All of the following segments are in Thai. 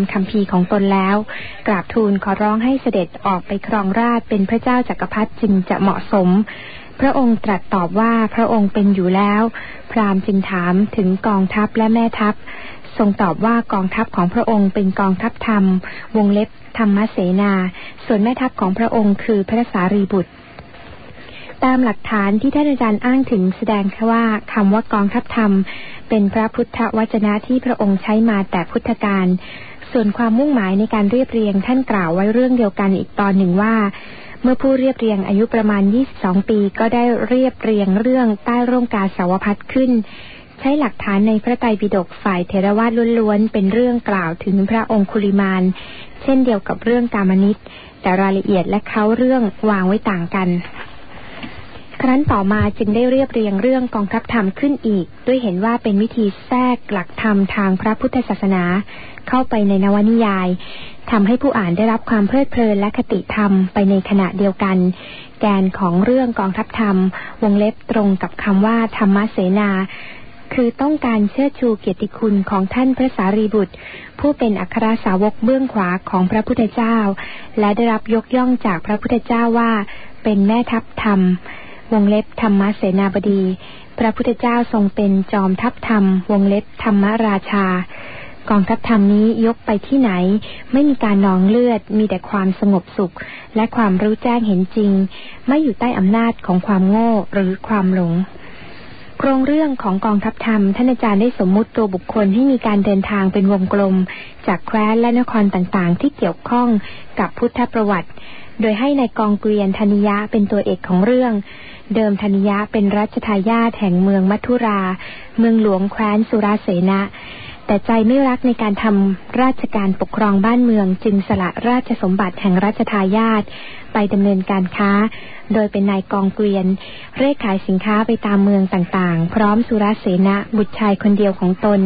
ามคำพีของตนแล้ว กราบทูลขอร้องให้เสด็จออกไปครองราชเป็นพระเจ้าจากักรพรรดิจึงจะเหมาะสม พระองค์ตรัสตอบว่าพระองค์เป็นอยู่แล้ว พราหมณ์จึงถามถึงกองทัพและแม่ทัพ ทรงตอบว่ากองทัพของพระองค์เป็นกองทัพธรรม วงเล็บธรรมเสนา ส่วนแม่ทัพของพระองค์คือพระสารีบุตรตามหลักฐานที่ท่านอาจารย์อ้างถึงแสดงว่าคำว่ากองทัพธรรม เป็นพระพุทธวจนะที่พระองค์ใช้มาแต่พุทธกาล ส่วนความมุ่งหมายในการเรียบเรียงท่านกล่าวไว้เรื่องเดียวกันอีกตอนหนึ่งว่า เมื่อผู้เรียบเรียงอายุประมาณ 22 ปีก็ได้เรียบเรียงเรื่องใต้ร่มกาสาวพัดขึ้น ใช้หลักฐานในพระไตรปิฎกฝ่ายเทรวาสล้วนๆ เป็นเรื่องกล่าวถึงพระองคุลิมานเช่นเดียวกับเรื่องกามนิตแต่รายละเอียดและเขาเรื่องวางไว้ต่างกัน ครั้นต่อมาจึงได้เรียบเรียงเรื่องกองทัพธรรมขึ้นอีก ด้วยเห็นว่าเป็นวิธีแทรกหลักธรรมทางพระพุทธศาสนา เข้าไปในนวนิยายทำให้ผู้อ่านได้รับความเพลิดเพลินและคติธรรมไปในขณะเดียวกัน แกนของเรื่องกองทัพธรรม วงเล็บตรงกับคำว่าธรรมเสนา คือต้องการเชิดชูเกียรติคุณของท่านพระสารีบุตร ผู้เป็นอัครสาวกเบื้องขวาของพระพุทธเจ้า และได้รับยกย่องจากพระพุทธเจ้าว่าเป็นแม่ทัพธรรม วงเล็บธรรมเสนาบดี พระพุทธเจ้าทรงเป็นจอมทัพธรรม วงเล็บธรรมราชา กองทัพธรรมนี้ยกไปที่ไหน ไม่มีการนองเลือด มีแต่ความสงบสุข และความรู้แจ้งเห็นจริง ไม่อยู่ใต้อำนาจของความโง่หรือความหลงโครงเรื่องของกองทัพธรรม ท่านอาจารย์ได้สมมุติตัวบุคคลให้มีการเดินทางเป็นวงกลม จากแคว้นและนครต่างๆ ที่เกี่ยวข้องกับพุทธประวัติ โดยให้ในกองเกวียนธนิยะเป็นตัวเอกของเรื่อง เดิมธนิยะเป็นรัชทายาทแห่งเมืองมัทุรา เมืองหลวงแคว้นสุราเสนะ แต่ใจไม่รักในการทำราชการปกครองบ้านเมือง จึงสละราชสมบัติแห่งรัชทายาทไปดำเนินการค้า โดยเป็นนายกองเกวียน เร่ขายสินค้าไปตามเมืองต่างๆ พร้อมสุรเสนะบุตรชายคนเดียวของตน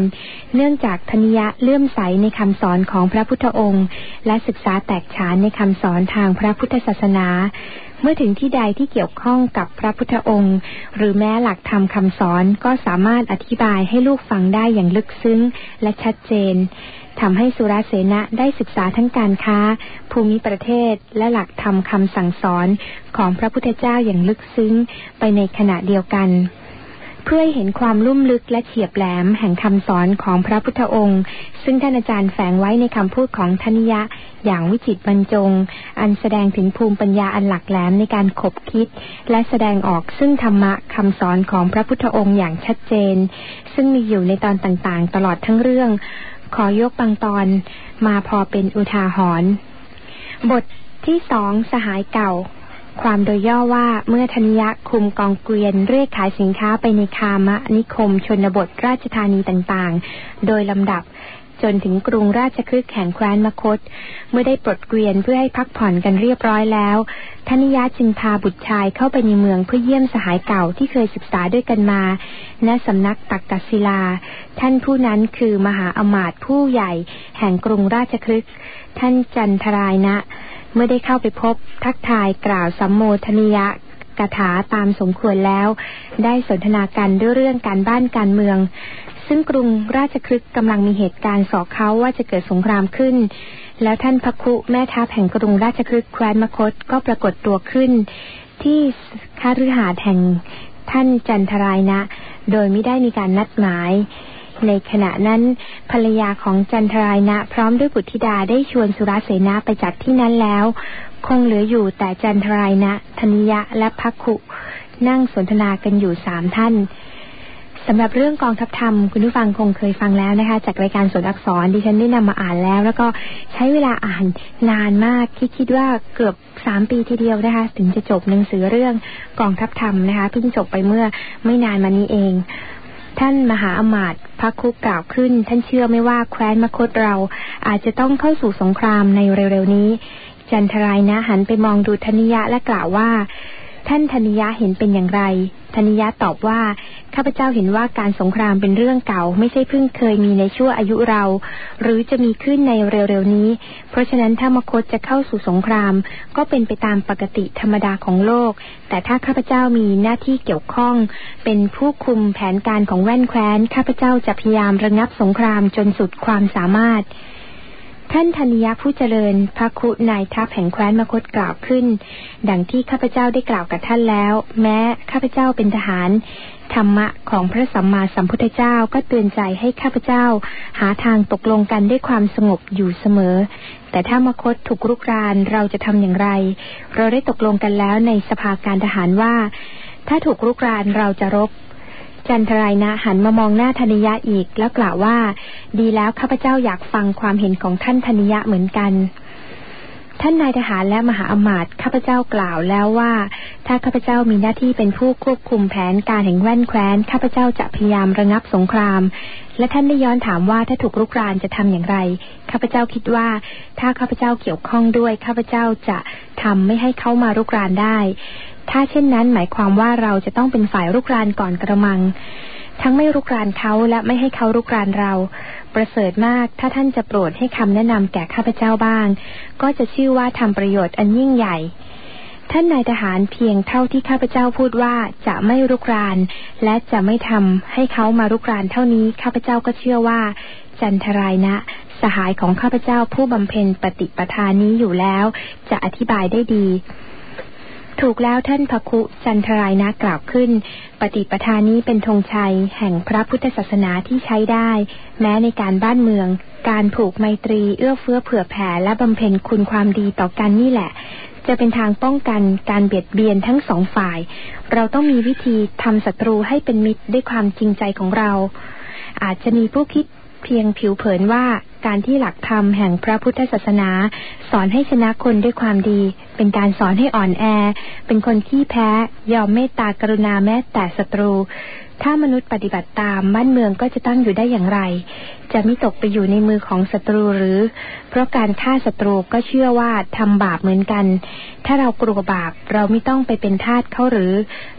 เนื่องจากธนิยะเลื่อมใสในคำสอนของพระพุทธองค์ และศึกษาแตกฉานในคำสอนทางพระพุทธศาสนา เมื่อถึงที่ใดที่เกี่ยวข้องกับพระพุทธองค์ หรือแม้หลักธรรมคำสอนก็สามารถอธิบายให้ลูกฟังได้อย่างลึกซึ้งและชัดเจนทำให้สุรเสนะได้ศึกษาทั้งการค้า ภูมิประเทศและหลักธรรมคำสั่งสอนของพระพุทธเจ้าอย่างลึกซึ้งไปในขณะเดียวกัน เพื่อให้เห็นความลุ่มลึกและเฉียบแหลมแห่งคำสอนของพระพุทธองค์ ซึ่งท่านอาจารย์แฝงไว้ในคำพูดของทนิยะ อย่างวิจิตบรรจง อันแสดงถึงภูมิปัญญาอันหลักแหลมในการขบคิด และแสดงออกซึ่งธรรมะคำสอนของพระพุทธองค์อย่างชัดเจน ซึ่งมีอยู่ในตอนต่างๆ ตลอดทั้งเรื่อง ขอยกบางตอนมาพอเป็นอุทาหรณ์บทที่สองสหายเก่า ความโดยย่อว่าเมื่อธนิยะคุมกองเกวียนเรียกขายสินค้าไปในคามะนิคมชนบทราชธานีต่างๆ โดยลำดับจนถึงกรุงราชคฤห์แห่งแคว้นมคต เมื่อได้ปลดเกวียนเพื่อให้พักผ่อนกันเรียบร้อยแล้วธนิยะจึงพาบุตรชายเข้าไปในเมืองเพื่อเยี่ยมสหายเก่าที่เคยศึกษาด้วยกันมาณสำนักตักกศิลา ท่านผู้นั้นคือมหาอมาตย์ผู้ใหญ่ แห่งกรุงราชคฤห์ท่านจันทรายนะ เมื่อได้เข้าไปพบทักทายกล่าวสัมโมทนิยะกถาตามสมควรแล้ว ได้สนทนากันด้วยเรื่องการบ้านการเมือง ซึ่งกรุงราชคฤห์กำลังมีเหตุการณ์สอเขาว่าจะเกิดสงครามขึ้น แล้วท่านพระคุแม่ทัพแห่งกรุงราชคฤห์แคว้นมคตก็ปรากฏตัวขึ้น ที่คาฤหาสน์แห่งท่านจันทรายนะ โดยไม่ได้มีการนัดหมาย ในขณะนั้น ภรรยาของจันทรายนะ พร้อมด้วยบุตรธิดาได้ชวนสุรเสนาไปจัดที่นั้นแล้ว คงเหลืออยู่แต่จันทรายนะธนิยะและพักขุนั่งสนทนากันอยู่สามท่านสำหรับเรื่องกองทัพธรรม คุณผู้ฟังคงเคยฟังแล้วนะคะ จากรายการสนอักษรดิฉันได้นำมาอ่านแล้ว แล้วก็ใช้เวลาอ่านนานมากคิดคิดว่าเกือบสามปีทีเดียวนะคะ ถึงจะจบหนังสือเรื่องกองทัพธรรมนะคะเพิ่งจบไปเมื่อไม่นานมานี้เอง ท่านมหาอมาตย์พระคุกกล่าวขึ้น ท่านเชื่อไม่ว่าแคว้นมคตเราอาจจะต้องเข้าสู่สงครามในเร็วๆนี้ จันทรายนะหันไปมองดูธนิยะและกล่าวว่า ท่านธนิยะเห็นเป็นอย่างไรธนิยะตอบว่า ข้าพเจ้าเห็นว่าการสงครามเป็นเรื่องเก่า ไม่ใช่เพิ่งเคยมีในชั่วอายุเรา หรือจะมีขึ้นในเร็วๆนี้ เพราะฉะนั้นถ้ามคตจะเข้าสู่สงคราม ก็เป็นไปตามปกติธรรมดาของโลก แต่ถ้าข้าพเจ้ามีหน้าที่เกี่ยวข้อง เป็นผู้คุมแผนการของแว่นแคว้น ข้าพเจ้าจะพยายามระงับสงครามจนสุดความสามารถ ท่านธนิยะผู้เจริญพระคุณายทัพแห่งแคว้นมคตกล่าวขึ้น ดังที่ข้าพเจ้าได้กล่าวกับท่านแล้ว แม้ข้าพเจ้าเป็นทหาร ธรรมะของพระสัมมาสัมพุทธเจ้าก็เตือนใจให้ข้าพเจ้า หาทางตกลงกันด้วยความสงบอยู่เสมอ แต่ถ้ามคตถูกรุกรานเราจะทำอย่างไร เราได้ตกลงกันแล้วในสภาการทหารว่า ถ้าถูกรุกรานเราจะรบ จันทรายนะหันมามองหน้าธนิยะอีก แล้วกล่าวว่า ดีแล้วข้าพเจ้าอยากฟังความเห็นของท่านธนิยะเหมือนกัน ท่านนายทหารและมหาอมาตย์ข้าพเจ้ากล่าวแล้วว่า ถ้าข้าพเจ้ามีหน้าที่เป็นผู้ควบคุมแผนการแห่งแว่นแคว้นข้าพเจ้าจะพยายามระงับสงคราม และท่านได้ย้อนถามว่าถ้าถูกรุกรานจะทำอย่างไรข้าพเจ้าคิดว่า ถ้าข้าพเจ้าเกี่ยวข้องด้วยข้าพเจ้าจะทำไม่ให้เขามารุกรานได้ ถ้าเช่นนั้นหมายความว่าเราจะต้องเป็นฝ่ายรุกรานก่อนกระมัง ทั้งไม่รุกรานเขาและไม่ให้เขารุกรานเรา ประเสริฐมากถ้าท่านจะโปรดให้คำแนะนำแก่ข้าพเจ้าบ้าง ก็จะชื่อว่าทำประโยชน์อันยิ่งใหญ่ท่านนายทหารเพียงเท่าที่ข้าพเจ้าพูดว่าจะไม่รุกราน และจะไม่ทำให้เขามารุกรานเท่านี้ข้าพเจ้าก็เชื่อว่า จันทรายนะ สหายของข้าพเจ้าผู้บำเพ็ญปฏิปทานนี้อยู่แล้ว จะอธิบายได้ดี ถูกแล้วท่านพระคุจันทรายนะกล่าวขึ้น ปฏิปทานี้เป็นธงชัย แห่งพระพุทธศาสนาที่ใช้ได้ แม้ในการบ้านเมือง การผูกไมตรีเอื้อเฟื้อเผื่อแผ่และบำเพ็ญคุณความดีต่อกันนี่แหละ จะเป็นทางป้องกันการเบียดเบียนทั้งสองฝ่าย เราต้องมีวิธีทำศัตรูให้เป็นมิตรด้วยความจริงใจของเรา อาจจะมีผู้คิดเพียงผิวเผินว่า การที่หลักธรรมแห่งพระพุทธศาสนา สอนให้ชนะคนด้วยความดี เป็นการสอนให้อ่อนแอ เป็นคนขี้แพ้ยอมเมตตากรุณาแม้แต่ศัตรู ถ้ามนุษย์ปฏิบัติตามบ้านเมืองก็จะตั้งอยู่ได้อย่างไร จะไม่ตกไปอยู่ในมือของศัตรูหรือ เพราะการฆ่าศัตรูก็เชื่อว่าทำบาปเหมือนกัน ถ้าเรากลัวบาปเราไม่ต้องไปเป็นทาสเขาหรือ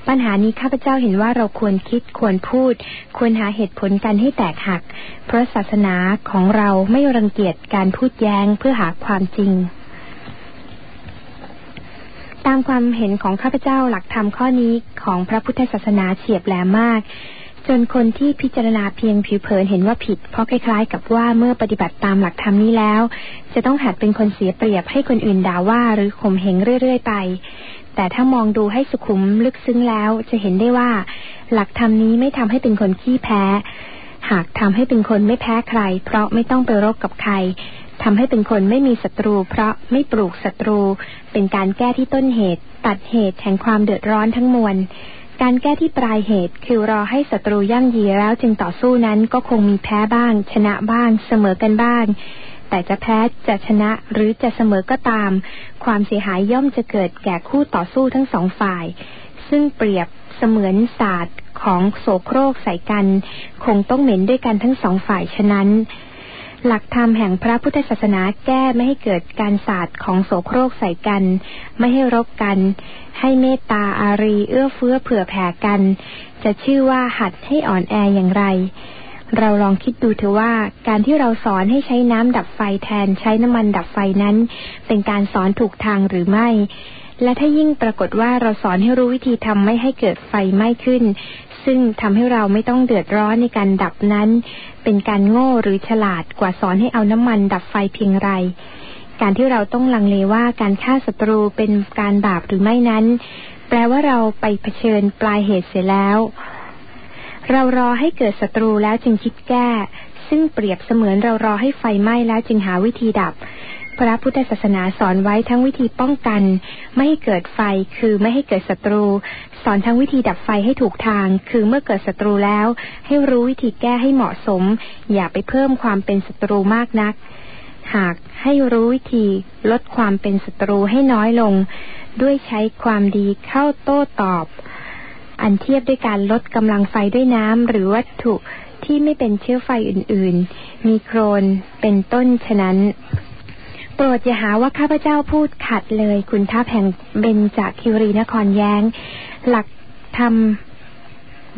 ปัญหานี้ข้าพเจ้าเห็นว่าเราควรคิดควรพูด ควรหาเหตุผลกันให้แตกหัก เพราะศาสนาของเราไม่รังเกียจการพูดแย้งเพื่อหาความจริง ตามความเห็นของข้าพเจ้าหลักธรรมข้อนี้ของพระพุทธศาสนาเฉียบแหลมมาก จนคนที่พิจารณาเพียงผิวเผินเห็นว่าผิด เพราะคล้ายๆ กับว่าเมื่อปฏิบัติตามหลักธรรมนี้แล้ว จะต้องหัดเป็นคนเสียเปรียบให้คนอื่นด่าว่าหรือข่มเหงเรื่อยๆ ไปแต่ถ้ามองดูให้สุขุมลึกซึ้งแล้วจะเห็นได้ว่า หลักธรรมนี้ไม่ทำให้เป็นคนขี้แพ้ หากทำให้เป็นคนไม่แพ้ใคร เพราะไม่ต้องไปรบกับใครทำให้เป็นคนไม่มีศัตรู เพราะไม่ปลูกศัตรู เป็นการแก้ที่ต้นเหตุ ตัดเหตุแห่งความเดือดร้อนทั้งมวลการแก้ที่ปลายเหตุคือรอให้ศัตรูย่ำยีแล้วจึงต่อสู้นั้นก็คงมีแพ้บ้าง ชนะบ้าง เสมอกันบ้าง แต่จะแพ้จะชนะหรือจะเสมอก็ตาม ความเสียหายย่อมจะเกิดแก่คู่ต่อสู้ทั้งสองฝ่าย ซึ่งเปรียบ เสมือนศาสตร์ของโสโครกใส่กัน คงต้องเหม็นด้วยกันทั้งสองฝ่ายฉะนั้น หลักธรรมแห่งพระพุทธศาสนาแก้ไม่ให้เกิดการศาสตร์ของโสโครกใส่กัน ไม่ให้รบกัน ให้เมตตาอารีเอื้อเฟื้อเผื่อแผ่กัน จะชื่อว่าหัดให้อ่อนแออย่างไรเราลองคิดดูเถอะว่าการที่เราสอนให้ใช้น้ำดับไฟแทนใช้น้ำมันดับไฟนั้น เป็นการสอนถูกทางหรือไม่ และถ้ายิ่งปรากฏว่าเราสอนให้รู้วิธีทำไม่ให้เกิดไฟไหม้ขึ้น ซึ่งทำให้เราไม่ต้องเดือดร้อนในการดับนั้น เป็นการโง่หรือฉลาดกว่าสอนให้เอาน้ำมันดับไฟเพียงไรการที่เราต้องลังเลว่าการฆ่าศัตรูเป็นการบาปหรือไม่นั้น แปลว่าเราไปเผชิญปลายเหตุเสียแล้ว เรารอให้เกิดศัตรูแล้วจึงคิดแก้ ซึ่งเปรียบเสมือนเรารอให้ไฟไหม้แล้วจึงหาวิธีดับ พระพุทธศาสนาสอนไว้ทั้งวิธีป้องกัน ไม่ให้เกิดไฟคือไม่ให้เกิดศัตรู สอนทั้งวิธีดับไฟให้ถูกทาง คือเมื่อเกิดศัตรูแล้ว ให้รู้วิธีแก้ให้เหมาะสม อย่าไปเพิ่มความเป็นศัตรูมากนัก หากให้รู้วิธีลดความเป็นศัตรูให้น้อยลง ด้วยใช้ความดีเข้าโต้ตอบ อันเทียบด้วยการลดกำลังไฟด้วยน้ำหรือวัตถุที่ไม่เป็นเชื้อไฟอื่น ๆ มีโคลนเป็นต้นฉะนั้น โปรดอย่าหาว่าข้าพเจ้าพูดขัดเลย คุณท้าแห่งเบนจากคิวรีนครแย้ง หลักธรรม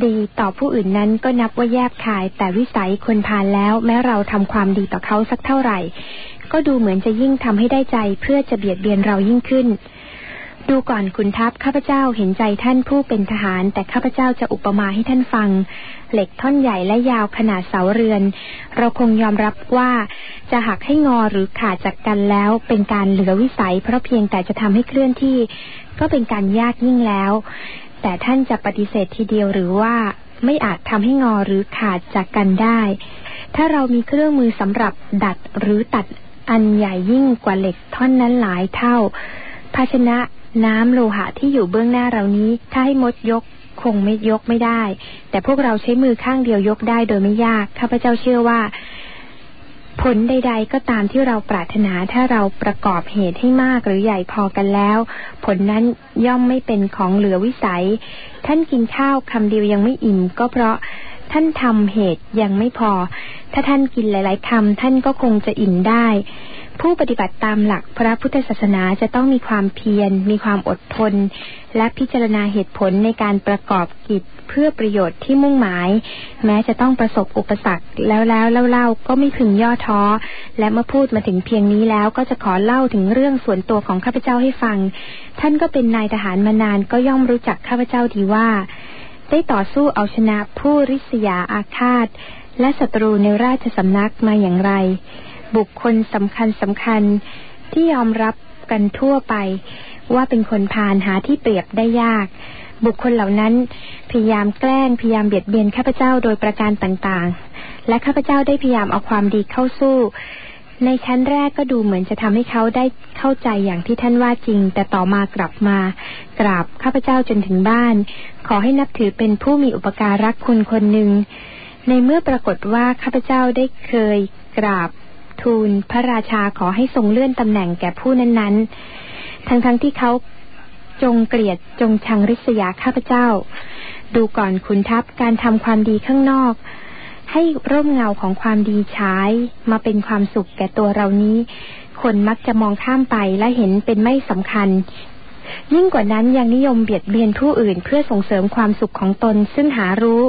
ดีต่อผู้อื่นนั้นก็นับว่าแยบคาย แต่วิสัยคนพาลแล้ว แม้เราทำความดีต่อเขาสักเท่าไหร่ ก็ดูเหมือนจะยิ่งทำให้ได้ใจเพื่อจะเบียดเบียนเรายิ่งขึ้น ดูก่อนคุณทัพข้าพเจ้าเห็นใจท่านผู้เป็นทหาร แต่ข้าพเจ้าจะอุปมาให้ท่านฟัง เหล็กท่อนใหญ่และยาวขนาดเสาเรือน เราคงยอมรับว่าจะหักให้งอหรือขาดจากกันแล้วเป็นการเหลือวิสัย เพราะเพียงแต่จะทำให้เคลื่อนที่ ก็เป็นการยากยิ่งแล้ว แต่ท่านจะปฏิเสธทีเดียวหรือว่าไม่อาจทำให้งอหรือขาดจากกันได้ ถ้าเรามีเครื่องมือสำหรับดัดหรือตัดอันใหญ่ยิ่งกว่าเหล็กท่อนนั้นหลายเท่า ภาชนะ น้ำโลหะที่อยู่เบื้องหน้าเรานี้ ถ้าให้มดยกคงไม่ยกไม่ได้ แต่พวกเราใช้มือข้างเดียวยกได้โดยไม่ยาก ข้าพเจ้าเชื่อว่า ผลใด ๆ ก็ตามที่เราปรารถนาถ้าเราประกอบเหตุให้มากหรือใหญ่พอกันแล้ว ผลนั้นย่อมไม่เป็นของเหลือวิสัย ท่านกินข้าวคำเดียวยังไม่อิ่มก็เพราะท่านทำเหตุยังไม่พอ ถ้าท่านกินหลาย ๆคำท่านก็คงจะอิ่มได้ ผู้ปฏิบัติตามหลักพระพุทธศาสนาจะต้องมีความเพียร มีความอดทน และพิจารณาเหตุผลในการประกอบกิจเพื่อประโยชน์ที่มุ่งหมาย แม้จะต้องประสบอุปสรรคแล้วแล้วเล่าๆก็ไม่พึงย่อท้อ และเมื่อพูดมาถึงเพียงนี้แล้วก็จะขอเล่าถึงเรื่องส่วนตัวของข้าพเจ้าให้ฟัง ท่านก็เป็นนายทหารมานานก็ย่อมรู้จักข้าพเจ้าดีว่า ได้ต่อสู้เอาชนะผู้ริษยาอาฆาต และศัตรูในราชสำนักมาอย่างไร บุคคลสำคัญสำคัญที่ยอมรับกันทั่วไป ว่าเป็นคนพาลหาที่เปรียบได้ยาก บุคคลเหล่านั้นพยายามแกล้งพยายามเบียดเบียนข้าพเจ้าโดยประการต่างๆ และข้าพเจ้าได้พยายามเอาความดีเข้าสู้ ในชั้นแรกก็ดูเหมือนจะทำให้เขาได้เข้าใจอย่างที่ท่านว่าจริง แต่ต่อมากลับมา กราบข้าพเจ้าจนถึงบ้าน ขอให้นับถือเป็นผู้มีอุปการรักคุณคนหนึ่งในเมื่อปรากฏว่าข้าพเจ้าได้เคยกราบ ทูลพระราชาขอให้ทรงเลื่อนตำแหน่งแก่ผู้นั้นๆ ทั้งๆทที่เขาจงเกลียดจงชังริษยาข้าพเจ้า ดูก่อนขุนทัพการทำความดีข้างนอก ให้ร่มเงาของความดีใช้มาเป็นความสุขแก่ตัวเรานี้ คนมักจะมองข้ามไปและเห็นเป็นไม่สำคัญ ยิ่งกว่านั้นยังนิยมเบียดเบียนผู้อื่นเพื่อส่งเสริมความสุขของตนซึ่งหารู้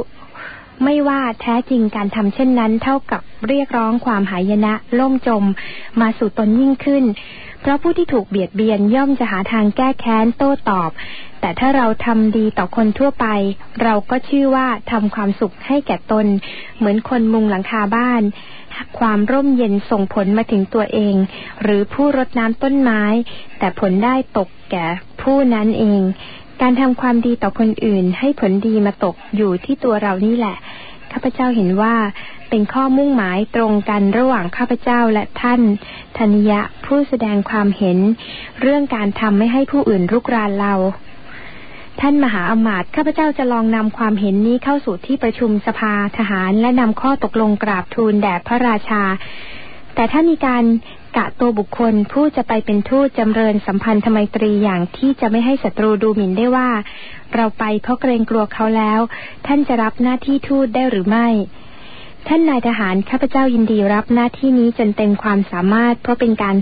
ไม่ว่าแท้จริงการทำเช่นนั้น เท่ากับเรียกร้องความหายนะล่มจม มาสู่ตนยิ่งขึ้น เพราะผู้ที่ถูกเบียดเบียนย่อมจะหาทางแก้แค้นโต้ตอบ แต่ถ้าเราทำดีต่อคนทั่วไป เราก็ชื่อว่าทำความสุขให้แก่ตน เหมือนคนมุงหลังคาบ้านความร่มเย็นส่งผลมาถึงตัวเอง หรือผู้รดน้ำต้นไม้ แต่ผลได้ตกแก่ผู้นั้นเอง การทำความดีต่อคนอื่นให้ผลดีมาตกอยู่ที่ตัวเรานี่แหละ ข้าพเจ้าเห็นว่าเป็นข้อมุ่งหมายตรงกันระหว่างข้าพเจ้าและท่านธนิยะผู้แสดงความเห็น เรื่องการทำไม่ให้ผู้อื่นรุกรานเรา ท่านมหาอมาตย์ข้าพเจ้าจะลองนำความเห็นนี้เข้าสู่ที่ประชุมสภาทหารและนำข้อตกลงกราบทูลแด่พระราชา แต่ถ้ามีการ กะตัวบุคคลผู้จะไปเป็นทูตจำเริญสัมพันธไมตรีอย่างที่จะไม่ให้ศัตรูดูหมิ่นได้ว่า เราไปเพราะเกรงกลัวเขาแล้ว ท่านจะรับหน้าที่ทูตได้หรือไม่ ท่านนายทหารข้าพเจ้ายินดีรับหน้าที่นี้จนเต็มความสามารถ เพราะเป็นการ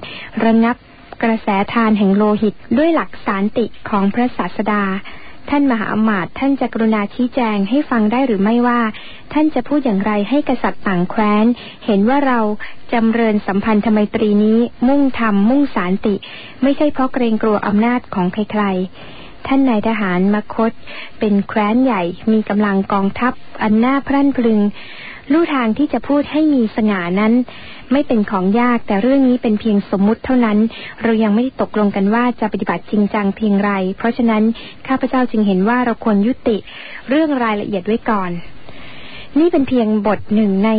ระงับกระแสทานแห่งโลหิตด้วยหลักสารติของพระศาสดา ท่านมหาอมาตย์ท่านจะกรุณาชี้แจงให้ฟังได้หรือไม่ว่า ท่านจะพูดอย่างไรให้กษัตริย์ต่างแคว้น เห็นว่าเราจำเริญสัมพันธไมตรีนี้มุ่งธรรมุ่งสารติ ไม่ใช่เพราะเกรงกลัวอำนาจของใครๆ ท่านนายทหารมคต เป็นแคว้นใหญ่มีกำลังกองทัพอันน่าพรั่นพลึง ลู่ทางที่จะพูดให้มีสง่านั้น ไม่เป็นของยากแต่เรื่องนี้เป็นเพียงสมมุติเท่านั้น เรายังไม่ได้ตกลงกันว่าจะปฏิบัติจริงจังเพียงไร เพราะฉะนั้นข้าพเจ้าจึงเห็นว่าเราควรยุติ เรื่องรายละเอียดไว้ก่อน นี่เป็นเพียงบทหนึ่งใน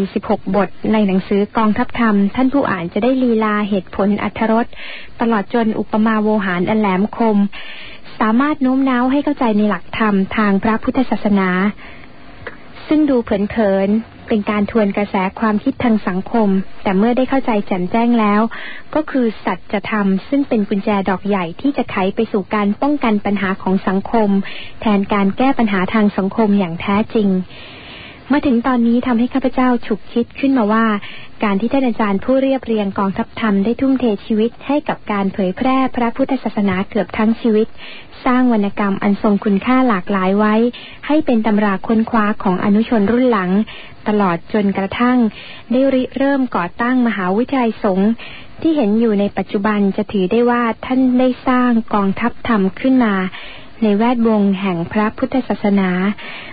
46 บท ในหนังสือกองทัพธรรม ท่านผู้อ่านจะได้ลีลาเหตุผลอัธรสตลอดจนอุปมาโวหารอันแหลมคม สามารถโน้มน้าวให้เข้าใจในหลักธรรมทางพระพุทธศาสนา ซึ่งดูเผินๆเป็นการทวนกระแสความคิดทางสังคม แต่เมื่อได้เข้าใจแจ่มแจ้งแล้ว ก็คือสัจธรรมซึ่งเป็นกุญแจดอกใหญ่ที่จะไขไปสู่การป้องกันปัญหาของสังคม แทนการแก้ปัญหาทางสังคมอย่างแท้จริง มาถึงตอนนี้ทำให้ข้าพเจ้าฉุกคิดขึ้นมาว่า การที่ท่านอาจารย์ผู้เรียบเรียงกองทัพธรรมได้ทุ่มเทชีวิตให้กับการเผยแพร่พระพุทธศาสนาเกือบทั้งชีวิต สร้างวรรณกรรมอันทรงคุณค่าหลากหลายไว้ ให้เป็นตำราค้นคว้าของอนุชนรุ่นหลัง ตลอดจนกระทั่ง ได้ริเริ่มก่อตั้งมหาวิทยาลัยสงฆ์ที่เห็นอยู่ในปัจจุบันจะถือได้ว่าท่านได้สร้างกองทัพธรรมขึ้นมา ในแวดวงแห่งพระพุทธศาสนา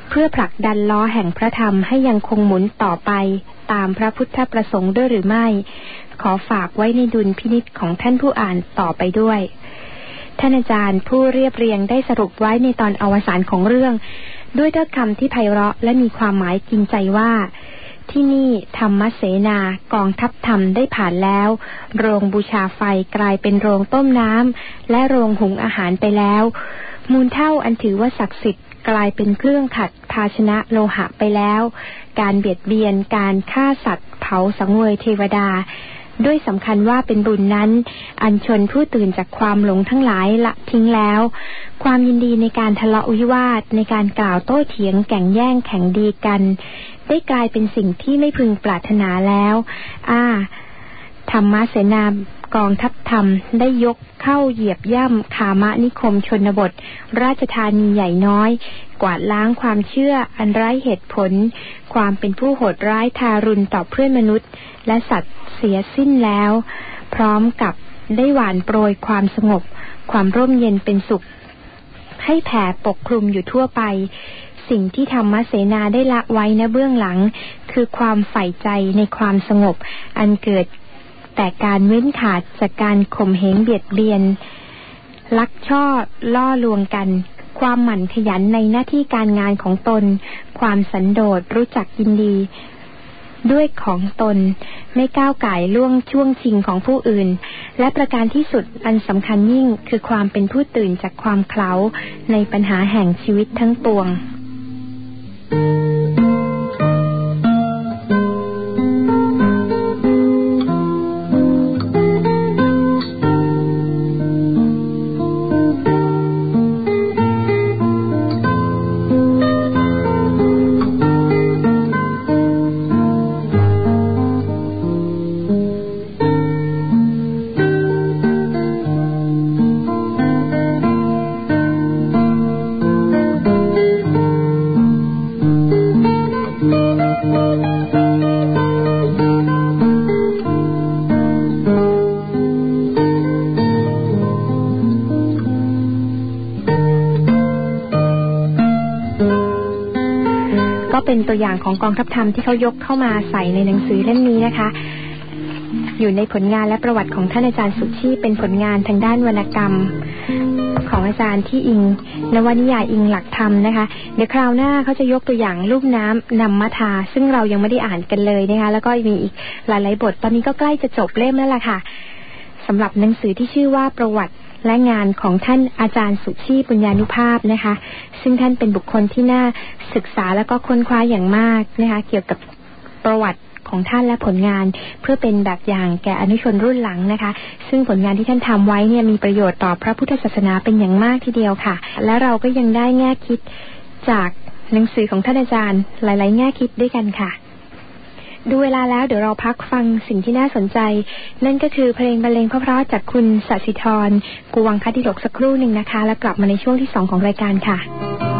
เพื่อผลักดันล้อแห่งพระธรรมให้ยังคงหมุนต่อไปตามพระพุทธประสงค์ด้วยหรือไม่ ขอฝากไว้ในดุลพินิษของท่านผู้อ่านต่อไปด้วย ท่านอาจารย์ผู้เรียบเรียงได้สรุปไว้ในตอนอวสานของเรื่อง ด้วยถ้อยคำที่ไพเราะและมีความหมายกินใจว่าที่นี่ธรรมเสนากองทัพธรรมได้ผ่านแล้ว โรงบูชาไฟกลายเป็นโรงต้มน้ำและโรงหุงอาหารไปแล้ว มูลเท่าอันถือว่าศักดิ์สิทธิ์กลายเป็นเครื่องขัดภาชนะโลหะไปแล้ว การเบียดเบียน การฆ่าสัตว์ เผาสังเวยเทวดา ด้วยสำคัญว่าเป็นบุญนั้น อันชนผู้ตื่นจากความหลงทั้งหลายละทิ้งแล้ว ความยินดีในการทะเลาะวิวาท ในการกล่าวโต้เถียงแก่งแย่งแข่งดีกัน ได้กลายเป็นสิ่งที่ไม่พึงปรารถนาแล้ว อ่าธรรมะเสนา กองทัพธรรมได้ยกเข้าเหยียบย่ำขามะนิคมชนบท ราชธานีใหญ่น้อย กวาดล้างความเชื่ออันไร้เหตุผล ความเป็นผู้โหดร้ายทารุณต่อเพื่อนมนุษย์ และสัตว์เสียสิ้นแล้ว พร้อมกับได้หวานโปรยความสงบ ความร่มเย็นเป็นสุข ให้แผ่ปกคลุมอยู่ทั่วไปสิ่งที่ธรรมเสนาได้ละไว้ณเบื้องหลัง คือความใฝ่ใจในความสงบ อันเกิด แต่การเว้นขาดจากการข่มเหงเบียดเบียน ลักช่อล่อลวงกัน ความหมั่นขยันในหน้าที่การงานของตน ความสันโดษรู้จักยินดี ด้วยของตน ไม่ก้าวไก่ล่วงช่วงชิงของผู้อื่น และประการที่สุดอันสำคัญยิ่งคือความเป็นผู้ตื่นจากความเคล้าในปัญหาแห่งชีวิตทั้งปวง thank you เป็นตัวอย่างของกองทัพธรรมที่เขายกเข้ามาใส่ในหนังสือเล่มนี้นะคะ อยู่ในผลงานและประวัติของท่านอาจารย์สุชีเป็นผลงานทางด้านวรรณกรรม ของอาจารย์ที่อิงนวนิยายอิงหลักธรรมนะคะเดี๋ยวคราวหน้าเขาจะยกตัวอย่างรูปน้ำนำมาทา ซึ่งเรายังไม่ได้อ่านกันเลยนะคะ แล้วก็มีอีกหลายๆบท ตอนนี้ก็ใกล้จะจบเล่มแล้วล่ะค่ะสำหรับหนังสือที่ชื่อว่าประวัติ และงานของท่านอาจารย์สุชีปุญญานุภาพนะคะ ซึ่งท่านเป็นบุคคลที่น่าศึกษาแล้วก็ค้นคว้าอย่างมากนะคะ เกี่ยวกับประวัติของท่านและผลงานเพื่อเป็นแบบอย่างแก่อนุชนรุ่นหลังนะคะ ซึ่งผลงานที่ท่านทำไว้เนี่ยมีประโยชน์ต่อพระพุทธศาสนาเป็นอย่างมากทีเดียวค่ะ และเราก็ยังได้แง่คิดจากหนังสือของท่านอาจารย์หลาย ๆ แง่คิดด้วยกันค่ะ ดูเวลาแล้วเดี๋ยวเราพักฟังสิ่งที่น่าสนใจ นั่นก็คือเพลงบรรเลงเพราะๆจากคุณสัชิธรกูวังคดิลกสักครู่หนึ่งนะคะ แล้วกลับมาในช่วงที่สองของรายการค่ะ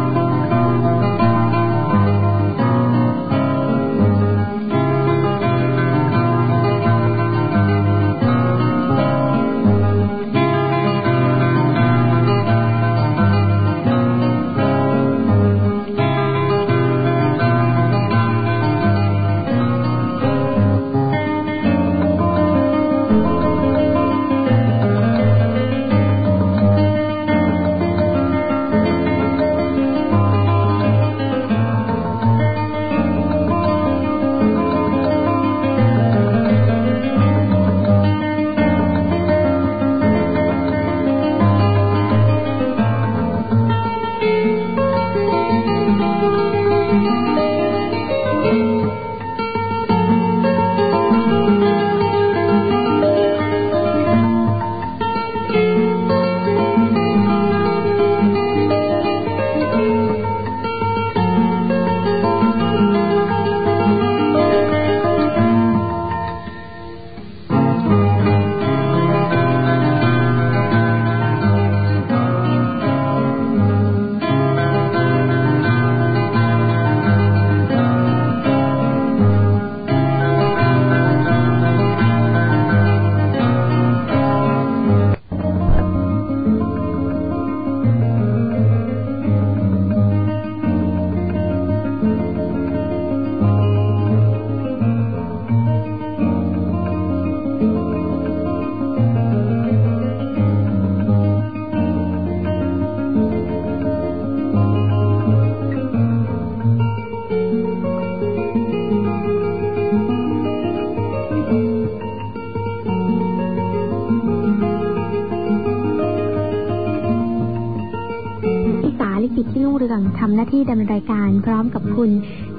ำหน้าที่ดำเนินรายการพร้อมกับคุณ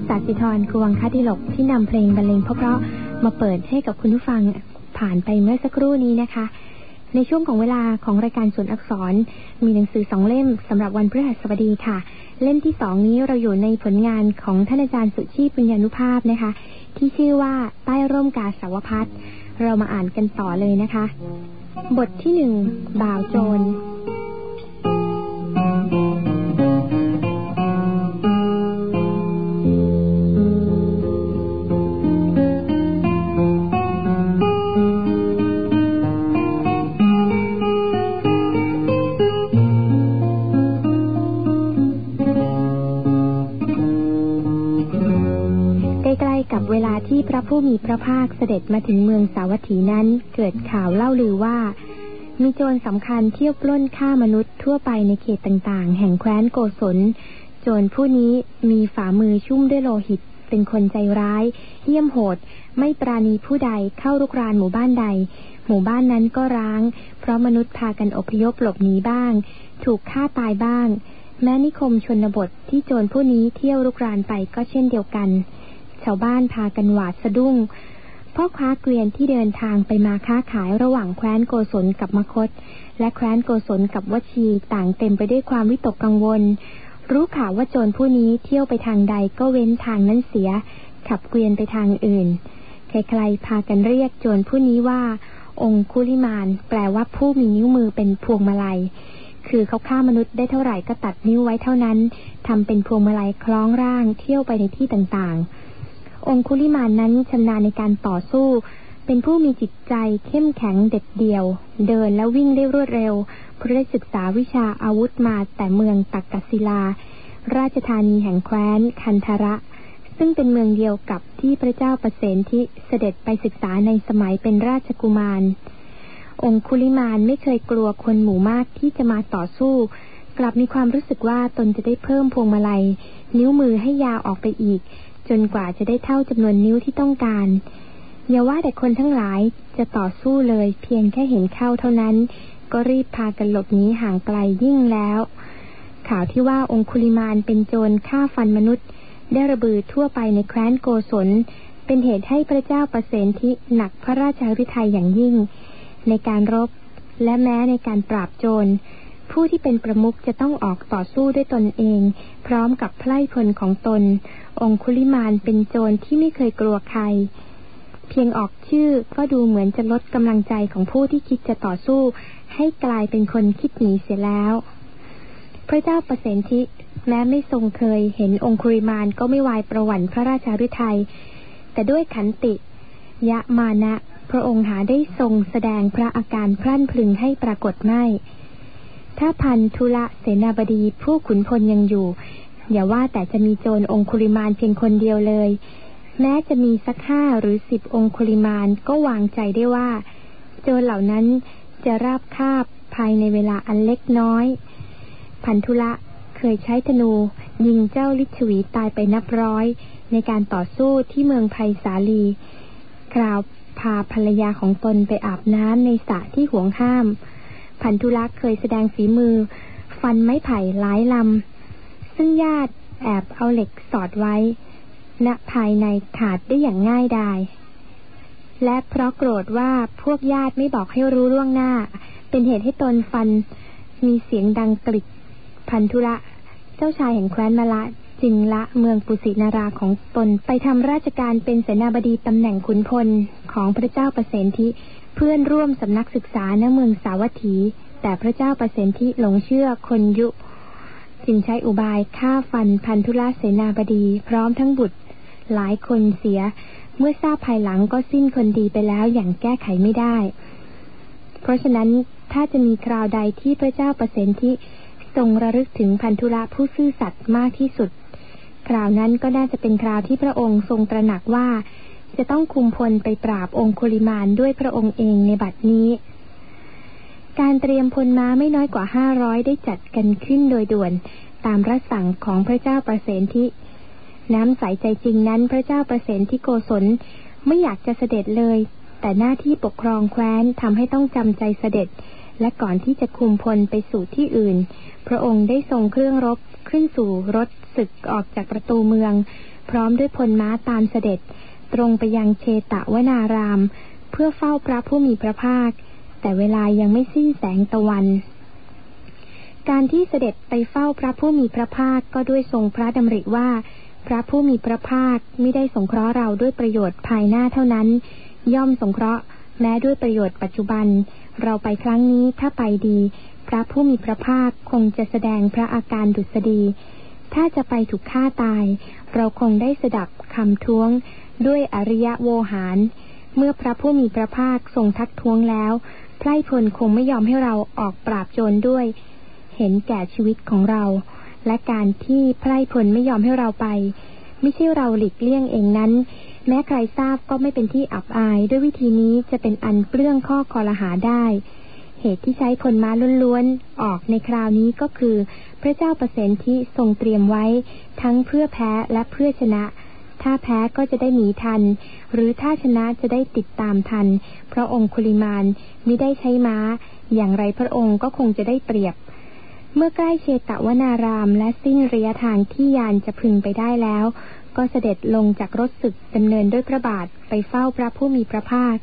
สัติธรกวงคติหลกที่นำเพลงบรรเลงเพราะๆมาเปิดให้กับคุณผู้ฟังผ่านไปเมื่อสักครู่นี้นะคะ ในช่วงของเวลาของรายการส่วนอักษร มีหนังสือสองเล่มสำหรับวันพฤหัสบดีค่ะ เล่มที่สองนี้เราอยู่ในผลงานของท่านอาจารย์สุชีพปุญญานุภาพนะคะ ที่ชื่อว่าใต้ร่มกาสาวพัดเรามาอ่านกันต่อเลยนะคะ บทที่หนึ่งบ่าวโจร พระผู้มีพระภาคเสด็จมาถึงเมืองสาวัตถีนั้น เกิดข่าวเล่าลือว่า มีโจรสำคัญเที่ยวปล้นฆ่ามนุษย์ทั่วไปในเขตต่างๆ แห่งแคว้นโกศล โจรผู้นี้มีฝ่ามือชุ่มด้วยโลหิต เป็นคนใจร้าย เยี่ยมโหด ไม่ปราณีผู้ใดเข้ารุกรานหมู่บ้านใด หมู่บ้านนั้นก็ร้าง เพราะมนุษย์พากันอพยพหลบหนีบ้าง ถูกฆ่าตายบ้าง แม้นิคมชนบทที่โจรผู้นี้เที่ยวรุกรานไปก็เช่นเดียวกัน ชาวบ้านพากันหวาดสะดุ้งพ่อค้าเกวียนที่เดินทางไปมาค้าขายระหว่างแคว้นโกศลกับมคต และแคว้นโกศลกับวชีต่างเต็มไปด้วยความวิตกกังวล รู้ข่าวว่าโจรผู้นี้เที่ยวไปทางใดก็เว้นทางนั้นเสีย ขับเกวียนไปทางอื่น ใครๆพากันเรียกโจรผู้นี้ว่า องคุลิมาน แปลว่าผู้มีนิ้วมือเป็นพวงมาลัย คือเขาฆ่ามนุษย์ได้เท่าไหร่ก็ตัดนิ้วไว้เท่านั้นทำเป็นพวงมาลัยคล้องร่างเที่ยวไปในที่ต่างๆ องคุลิมานนั้นชำนาญในการต่อสู้ เป็นผู้มีจิตใจเข้มแข็งเด็ดเดี่ยว เดินและวิ่งได้รวดเร็วเพราะได้ศึกษาวิชาอาวุธมาแต่เมืองตักกศิลา ราชธานีแห่งแคว้นคันธระ ซึ่งเป็นเมืองเดียวกับที่พระเจ้าประเสนที่เสด็จไปศึกษาในสมัยเป็นราชกุมาร องคุลิมานไม่เคยกลัวคนหมู่มากที่จะมาต่อสู้ กลับมีความรู้สึกว่าตนจะได้เพิ่มพวงมาลัย นิ้วมือให้ยาวออกไปอีก จนกว่าจะได้เท่าจำนวนนิ้วที่ต้องการ อย่าว่าแต่คนทั้งหลายจะต่อสู้เลย เพียงแค่เห็นเข้าเท่านั้น ก็รีบพากันหลบหนีห่างไกลยิ่งแล้ว ข่าวที่ว่าองคุลิมานเป็นโจรฆ่าฟันมนุษย์ ได้ระบือทั่วไปในแคว้นโกศล เป็นเหตุให้พระเจ้าประเสนที่หนักพระราชาฤทัยอย่างยิ่ง ในการรบและแม้ในการปราบโจร ผู้ที่เป็นประมุขจะต้องออกต่อสู้ด้วยตนเอง พร้อมกับไพร่พลของตน องคุลิมานเป็นโจรที่ไม่เคยกลัวใคร เพียงออกชื่อก็ดูเหมือนจะลดกำลังใจของผู้ที่คิดจะต่อสู้ ให้กลายเป็นคนคิดหนีเสียแล้ว พระเจ้าประเสนทิแม้ไม่ทรงเคยเห็นองคุริมานก็ไม่วายประวัติพระราชาฤทัย แต่ด้วยขันติ ยะมานะ พระองค์หาได้ทรงแสดงพระอาการพรั่นพลึงให้ปรากฏไม่ ถ้าพันธุละเสนาบดีผู้ขุนพลยังอยู่ อย่าว่าแต่จะมีโจรองคุลิมานเพียงคนเดียวเลย แม้จะมีสักห้าหรือสิบองคุลิมานก็วางใจได้ว่า โจรเหล่านั้นจะราบคาบภายในเวลาอันเล็กน้อย พันธุละเคยใช้ธนูยิงเจ้าลิชวีตายไปนับร้อย ในการต่อสู้ที่เมืองไผ่สาลี คราวพาภรรยาของตนไปอาบน้ำในสระที่ห่วงห้าม พันธุลักษ์เคยแสดงฝีมือ ฟันไม้ไผ่หลายลำ ซึ่งญาติแอบเอาเหล็กสอดไว้ ณภายในขาดได้อย่างง่ายดาย และเพราะโกรธว่าพวกญาติไม่บอกให้รู้ล่วงหน้า เป็นเหตุให้ตนฟันมีเสียงดังกริกพันธุระ เจ้าชายแห่งแคว้นมาละจึงละเมืองปุสินาราของตนไปทำราชการเป็นเสนาบดีตำแหน่งขุนพลของพระเจ้าประเสนทิ เพื่อนร่วมสำนักศึกษาณเมืองสาวัตถี แต่พระเจ้าประเสนที่หลงเชื่อคนยุจึงใช้อุบายฆ่าฟันพันธุลาเสนาบดีพร้อมทั้งบุตร หลายคนเสีย เมื่อทราบภายหลังก็สิ้นคนดีไปแล้วอย่างแก้ไขไม่ได้ เพราะฉะนั้นถ้าจะมีคราวใดที่พระเจ้าประเสนที่ทรงระลึกถึงพันธุระผู้ซื่อสัตย์มากที่สุด คราวนั้นก็น่าจะเป็นคราวที่พระองค์ทรงตระหนักว่า จะต้องคุมพลไปปราบองคุลิมานด้วยพระองค์เองในบัดนี้ การเตรียมพลม้าไม่น้อยกว่าห้าร้อยได้จัดกันขึ้นโดยด่วนตามรัสั่งของพระเจ้าประเสนทิน้ำใสใจจริงนั้นพระเจ้าประเสนทิโกศลไม่อยากจะเสด็จเลย แต่หน้าที่ปกครองแคว้นทำให้ต้องจำใจเสด็จ และก่อนที่จะคุมพลไปสู่ที่อื่น พระองค์ได้ทรงเครื่องรบขึ้นสู่รถศึกออกจากประตูเมือง พร้อมด้วยพลม้าตามเสด็จ ตรงไปยังเชตะวนาราม เพื่อเฝ้าพระผู้มีพระภาค แต่เวลายังไม่สิ้นแสงตะวัน การที่เสด็จไปเฝ้าพระผู้มีพระภาคก็ด้วยทรงพระดำริว่า พระผู้มีพระภาคไม่ได้สงเคราะห์เราด้วยประโยชน์ภายหน้าเท่านั้น ย่อมสงเคราะห์แม้ด้วยประโยชน์ปัจจุบัน เราไปครั้งนี้ถ้าไปดี พระผู้มีพระภาคคงจะแสดงพระอาการดุษฎีถ้าจะไปถูกฆ่าตาย เราคงได้สดับคำท้วงด้วยอริยะโวหาร เมื่อพระผู้มีพระภาคทรงทักท้วงแล้ว ไพร่พลคงไม่ยอมให้เราออกปราบโจรด้วย เห็นแก่ชีวิตของเรา และการที่ไพร่พลไม่ยอมให้เราไป ไม่ใช่เราหลีกเลี่ยงเองนั้น แม้ใครทราบก็ไม่เป็นที่อับอาย ด้วยวิธีนี้จะเป็นอันเปลื้องข้อคอรหาได้ เหตุที่ใช้พลม้าล้วนๆออกในคราวนี้ก็คือ พระเจ้าประสิทธิทรงเตรียมไว้ ทั้งเพื่อแพ้และเพื่อชนะ ถ้าแพ้ก็จะได้หนีทัน หรือถ้าชนะจะได้ติดตามทัน เพราะองคุลิมานมิได้ใช้ม้า อย่างไรพระองค์ก็คงจะได้เปรียบ เมื่อใกล้เชตวนารามและสิ้นระยะทางที่ยานจะพึงไปได้แล้ว ก็เสด็จลงจากรถศึกดำเนินด้วยพระบาทไปเฝ้าพระผู้มีพระภาค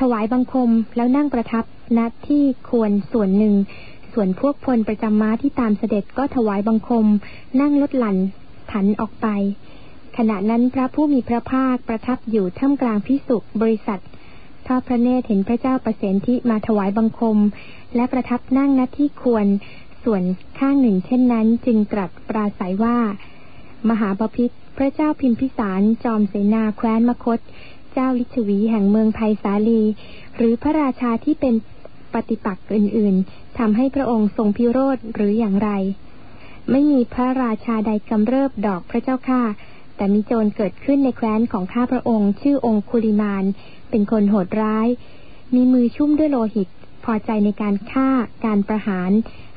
ถวายบังคมแล้วนั่งประทับณที่ควรส่วนหนึ่ง ส่วนพวกพลประจำม้าที่ตามเสด็จก็ถวายบังคม นั่งลดหลั่นถันออกไป ขณะนั้นพระผู้มีพระภาคประทับอยู่ท่ามกลางพิสุบริษัททอดพระเนตรเห็นพระเจ้าประสิทธิมาถวายบังคม และประทับนั่งณที่ควรส่วนข้างหนึ่งเช่นนั้น จึงตรัสปราศัยว่า มหาบพิษพระเจ้าพิมพิสารจอมเสนาแคว้นมคต เจ้าลิชวีแห่งเมืองไทยสาลี หรือพระราชาที่เป็นปฏิปักษ์อื่นๆทำให้พระองค์ทรงพิโรธหรืออย่างไร ไม่มีพระราชาใดกำเริบดอกพระเจ้าข้า แต่มีโจรเกิดขึ้นในแคว้นของข้าพระองค์ ชื่อองคุลิมาน เป็นคนโหดร้าย มีมือชุ่มด้วยโลหิต พอใจในการฆ่า การประหาร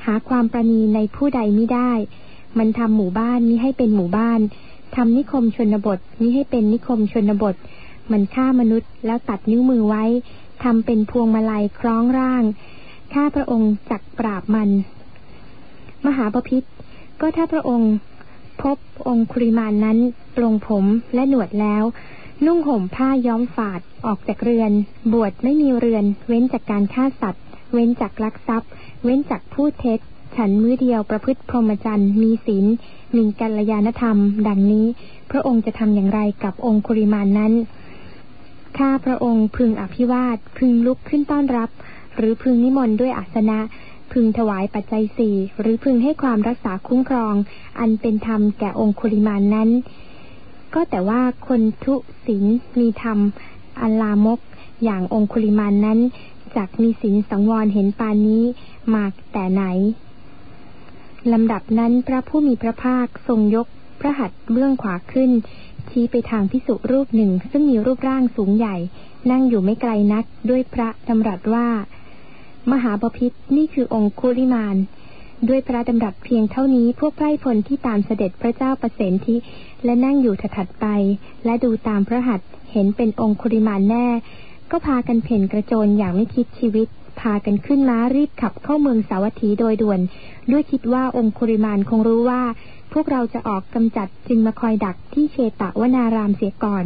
หาความประนีในผู้ใดไม่ได้ มันทำหมู่บ้านนี้ให้เป็นหมู่บ้านทำนิคมชนบทนี้ให้เป็นนิคมชนบท มันฆ่ามนุษย์แล้วตัดนิ้วมือไว้ทำเป็นพวงมาลัยคล้องร่าง ข้าพระองค์จักปราบมัน มหาปพิธก็ถ้าพระองค์ พบองคุริมานนั้นปลงผมและหนวดแล้ว นุ่งห่มผ้าย้อมฝาดออกจากเรือน บวชไม่มีเรือน เว้นจากการฆ่าสัตว์ เว้นจากลักทรัพย์ เว้นจากพูดเท็จ ฉันมือเดียวประพฤติพรหมจรรย์มีศีลมีกัลยาณธรรม ดังนี้ พระองค์จะทำอย่างไรกับองคุริมานนั้นข้าพระองค์พึงอภิวาทพึงลุกขึ้นต้อนรับ หรือพึงนิมนต์ด้วยอาสนะ พึงถวายปัจจัยสี่หรือพึงให้ความรักษาคุ้มครอง อันเป็นธรรมแก่องคุลิมานนั้น ก็แต่ว่าคนทุศีลมีธรรมอัลลามกอย่างองคุลิมานนั้นจากมีศีลสังวรเห็นปานนี้มากแต่ไหนลำดับนั้นพระผู้มีพระภาคทรงยกพระหัตถ์เบื้องขวาขึ้น ชี้ไปทางพิสุรูปหนึ่งซึ่งมีรูปร่างสูงใหญ่ นั่งอยู่ไม่ไกลนักด้วยพระดำรัสว่า มหาบพิษนี่คือองคุลิมานด้วยพระดำรัสเพียงเท่านี้พวกไพร่พลที่ตามเสด็จพระเจ้าประเสนทิและนั่งอยู่ถัดไป และดูตามพระหัตถ์เห็นเป็นองคุลิมานแน่ ก็พากันเพ่นกระโจนอย่างไม่คิดชีวิต พากันขึ้นม้ารีบขับเข้าเมืองสาวัตถีโดยด่วน ด้วยคิดว่าองคุริมานคงรู้ว่า พวกเราจะออกกำจัดจึงมาคอยดักที่เชตะวนารามเสียก่อน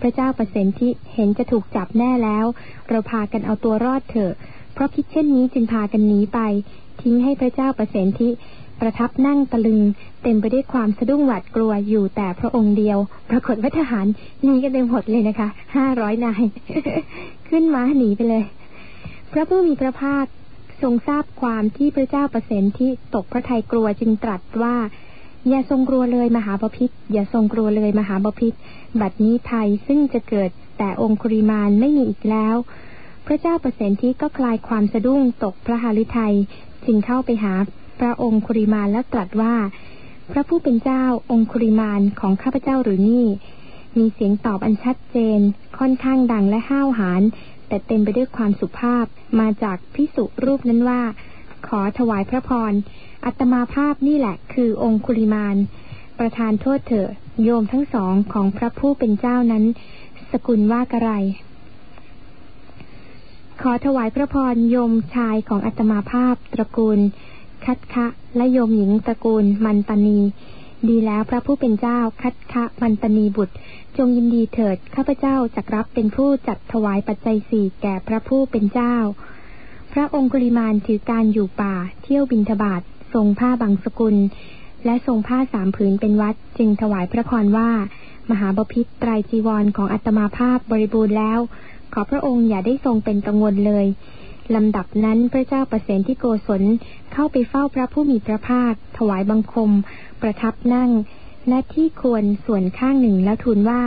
พระเจ้าประสิทธิเห็นจะถูกจับแน่แล้ว เราพากันเอาตัวรอดเถอะ เพราะคิดเช่นนี้จึงพากันหนีไป ทิ้งให้พระเจ้าประสิทธิประทับนั่งตะลึง เต็มไปด้วยความสะดุ้งหวาดกลัวอยู่แต่พระองค์เดียว ปรากฏว่าทหารหนีกันเต็มหดเลยนะคะห้าร้อยนาย ขึ้นมาหนีไปเลย พระผู้มีพระภาคทรงทราบความที่พระเจ้าประสิทธิตกพระทัยกลัวจึงตรัสว่า อย่าทรงกลัวเลยมหาบพิษอย่าทรงกลัวเลยมหาบพิษบัดนี้ภัยซึ่งจะเกิดแต่องคุริมานไม่มีอีกแล้ว พระเจ้าประสิทธิก็คลายความสะดุ้งตกพระหฤทัยจึงเข้าไปหาพระองคุริมานแล้วตรัสว่า พระผู้เป็นเจ้าองคุริมานของข้าพเจ้าหรือนี่ มีเสียงตอบอันชัดเจน ค่อนข้างดังและห้าวหาญแต่เต็มไปด้วยความสุภาพมาจากพิสุรูปนั้นว่า ขอถวายพระพร อัตมาภาพนี่แหละคือองคุลิมาน ประทานโทษเถอะโยมทั้งสองของพระผู้เป็นเจ้านั้น สกุลว่ากระไร ขอถวายพระพรโยมชายของอัตมาภาพตระกูล คัดคะและโยมหญิงตระกูลมันตนี ดีแล้วพระผู้เป็นเจ้าคัดคะมันตนีบุตร จงยินดีเถิดข้าพเจ้าจักรับเป็นผู้จัดถวายปัจจัยสี่แก่พระผู้เป็นเจ้า พระองคุลิมานถือการอยู่ป่า เที่ยวบินทบาททรงผ้าบางสกุล และทรงผ้าสามผืนเป็นวัด จึงถวายพระพรว่า มหาบพิตรไตรจีวรของอัตมาภาพบริบูรณ์แล้ว ขอพระองค์อย่าได้ทรงเป็นกังวลเลยลำดับนั้นพระเจ้าประเสนที่โกศลเข้าไปเฝ้าพระผู้มีพระภาค ถวายบังคม ประทับนั่งและที่ควรส่วนข้างหนึ่งแล้วทูลว่า